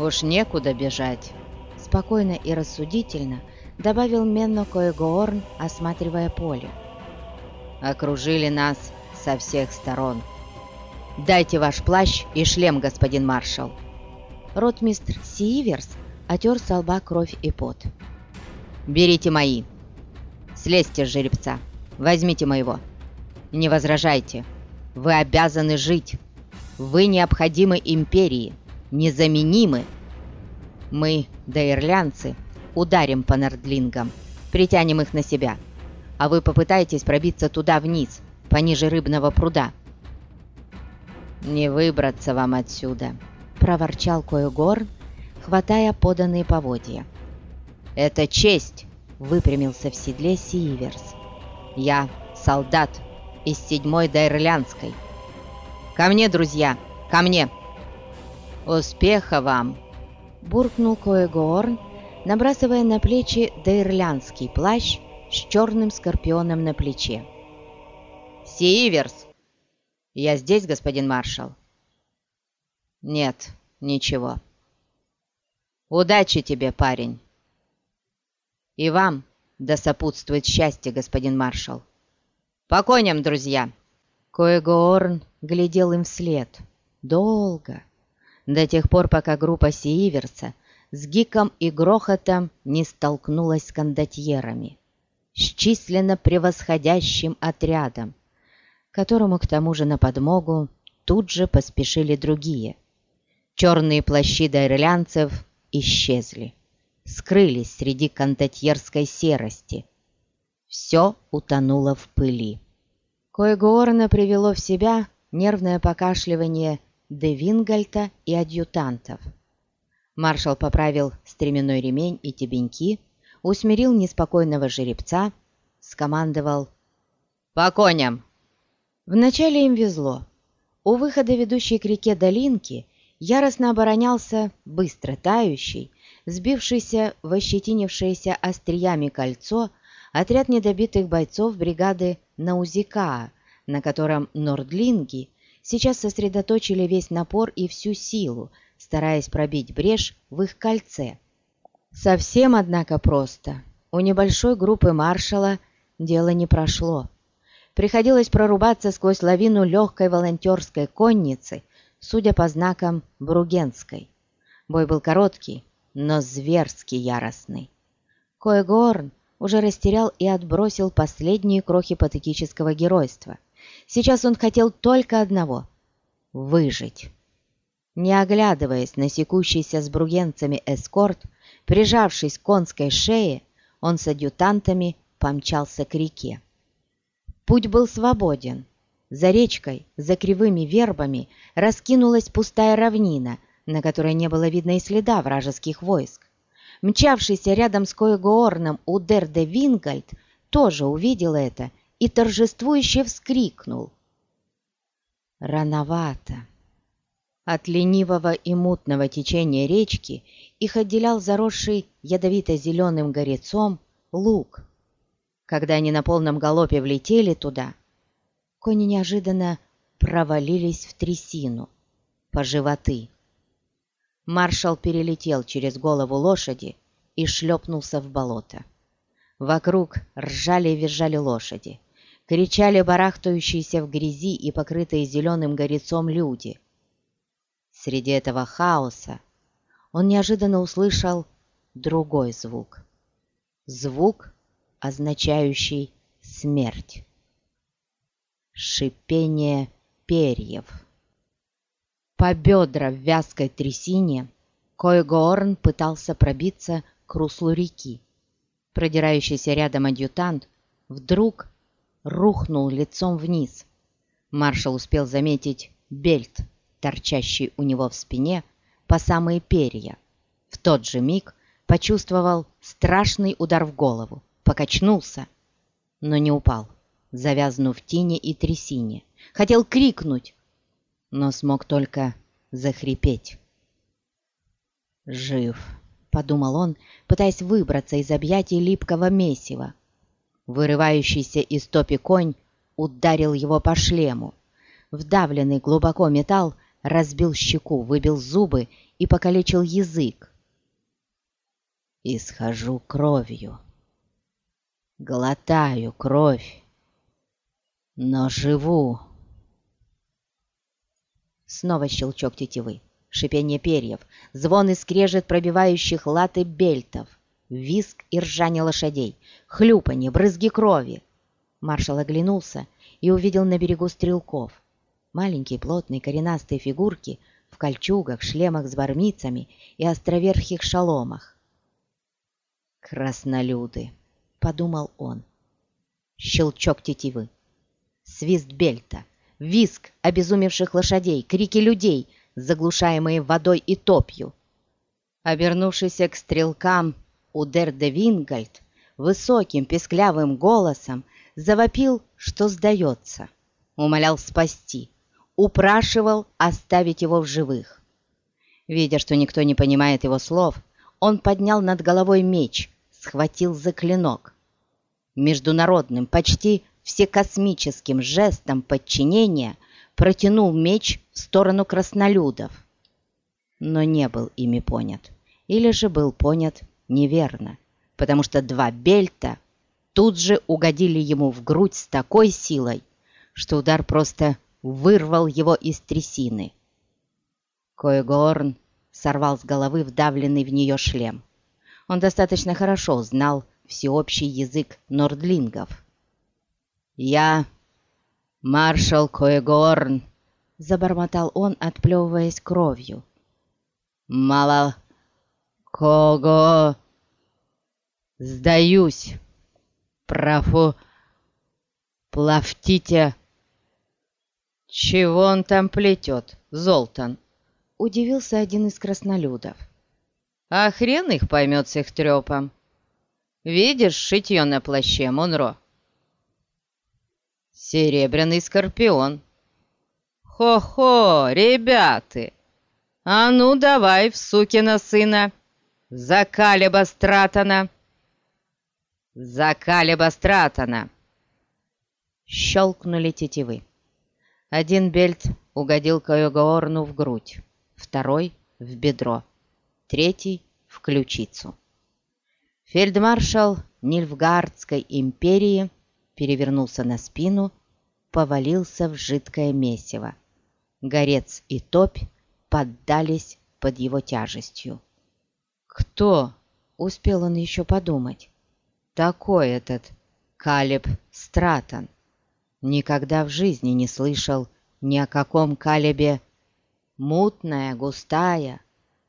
«Уж некуда бежать», — спокойно и рассудительно добавил Менно Коегоорн, осматривая поле. «Окружили нас со всех сторон. Дайте ваш плащ и шлем, господин маршал». Ротмистр Сиверс отер со лба кровь и пот. «Берите мои. Слезьте с жеребца. Возьмите моего. Не возражайте. Вы обязаны жить. Вы необходимы империи, незаменимы. Мы, дайрлянцы, ударим по нордлингам, притянем их на себя, а вы попытаетесь пробиться туда вниз, пониже рыбного пруда. «Не выбраться вам отсюда», — проворчал Коегор, хватая поданные поводья. «Это честь!» — выпрямился в седле Сиверс. «Я солдат из седьмой Дайрлянской. «Ко мне, друзья! Ко мне!» «Успеха вам!» — буркнул Коэгоорн, набрасывая на плечи дейрлянский плащ с черным скорпионом на плече. «Сиверс!» «Я здесь, господин маршал?» «Нет, ничего». «Удачи тебе, парень!» «И вам да сопутствует счастье, господин маршал!» «По коням, друзья!» Коэгоорн глядел им вслед. Долго. До тех пор, пока группа Сииверса с гиком и грохотом не столкнулась с кондотьерами, с численно превосходящим отрядом, которому к тому же на подмогу тут же поспешили другие. Черные плащи дайрлянцев исчезли, скрылись среди кондотьерской серости. Все утонуло в пыли. Коегуорна привело в себя нервное покашливание де Вингальта и адъютантов. Маршал поправил стременной ремень и тебеньки, усмирил неспокойного жеребца, скомандовал «По коням!». Вначале им везло. У выхода, ведущей к реке Долинки, яростно оборонялся быстро тающий, сбившийся в ощетинившееся остриями кольцо отряд недобитых бойцов бригады Наузикаа, на котором нордлинги сейчас сосредоточили весь напор и всю силу, стараясь пробить брешь в их кольце. Совсем, однако, просто. У небольшой группы маршала дело не прошло. Приходилось прорубаться сквозь лавину легкой волонтерской конницы, судя по знакам Бругенской. Бой был короткий, но зверски яростный. Коегорн уже растерял и отбросил последние крохи патетического геройства. Сейчас он хотел только одного — выжить. Не оглядываясь на секущийся с бругенцами эскорт, прижавшись к конской шее, он с адъютантами помчался к реке. Путь был свободен. За речкой, за кривыми вербами раскинулась пустая равнина, на которой не было видно и следа вражеских войск. Мчавшийся рядом с Коегоорном Удер де Вингальд тоже увидел это и торжествующе вскрикнул. Рановато. От ленивого и мутного течения речки их отделял заросший ядовито-зеленым горецом луг. Когда они на полном галопе влетели туда, кони неожиданно провалились в трясину по животы. Маршал перелетел через голову лошади и шлепнулся в болото. Вокруг ржали и визжали лошади, кричали барахтающиеся в грязи и покрытые зеленым горецом люди. Среди этого хаоса он неожиданно услышал другой звук. Звук, означающий смерть. Шипение перьев. По бедра в вязкой трясине Койгоорн пытался пробиться к руслу реки. Продирающийся рядом адъютант вдруг рухнул лицом вниз. Маршал успел заметить бельт, торчащий у него в спине по самые перья. В тот же миг почувствовал страшный удар в голову, покачнулся, но не упал, завязнув в тине и трясине. Хотел крикнуть, но смог только захрипеть. «Жив», — подумал он, пытаясь выбраться из объятий липкого месива. Вырывающийся из топи конь ударил его по шлему. Вдавленный глубоко металл разбил щеку, выбил зубы и покалечил язык. Исхожу кровью, глотаю кровь, но живу. Снова щелчок тетивы, шипение перьев, звон и скрежет пробивающих латы бельтов, виск и ржание лошадей, хлюпанье, брызги крови. Маршал оглянулся и увидел на берегу стрелков. Маленькие плотные коренастые фигурки в кольчугах, шлемах с бармицами и островерхих шаломах. «Краснолюды!» — подумал он. Щелчок тетивы, свист бельта, виск обезумевших лошадей, крики людей, заглушаемые водой и топью. Обернувшийся к стрелкам, Удер де Вингальд высоким песклявым голосом завопил, что сдается, умолял спасти, упрашивал оставить его в живых. Видя, что никто не понимает его слов, он поднял над головой меч, схватил за клинок. Международным, почти всекосмическим жестом подчинения протянул меч в сторону краснолюдов, но не был ими понят, или же был понят неверно, потому что два бельта тут же угодили ему в грудь с такой силой, что удар просто вырвал его из трясины. Коегорн сорвал с головы вдавленный в нее шлем. Он достаточно хорошо знал всеобщий язык нордлингов. «Я маршал Коегорн», — забормотал он, отплевываясь кровью. «Мало кого сдаюсь, профу плавтите». «Чего он там плетет, Золтан?» — удивился один из краснолюдов. «А хрен их поймет с их трепом. Видишь шитье на плаще, Монро?» «Серебряный скорпион». «Хо-хо, ребята! А ну давай в сукина сына! За Калеба Стратона!» «За Калеба Стратона!» Щелкнули тетивы. Один бельт угодил Кайогаорну в грудь, второй — в бедро, третий — в ключицу. Фельдмаршал Нильфгардской империи перевернулся на спину, повалился в жидкое месиво. Горец и топь поддались под его тяжестью. «Кто?» — успел он еще подумать. «Такой этот Калеб Стратон» никогда в жизни не слышал ни о каком калебе. Мутная, густая,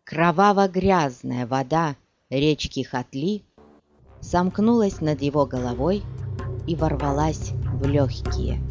кроваво-грязная вода речки Хатли сомкнулась над его головой и ворвалась в легкие.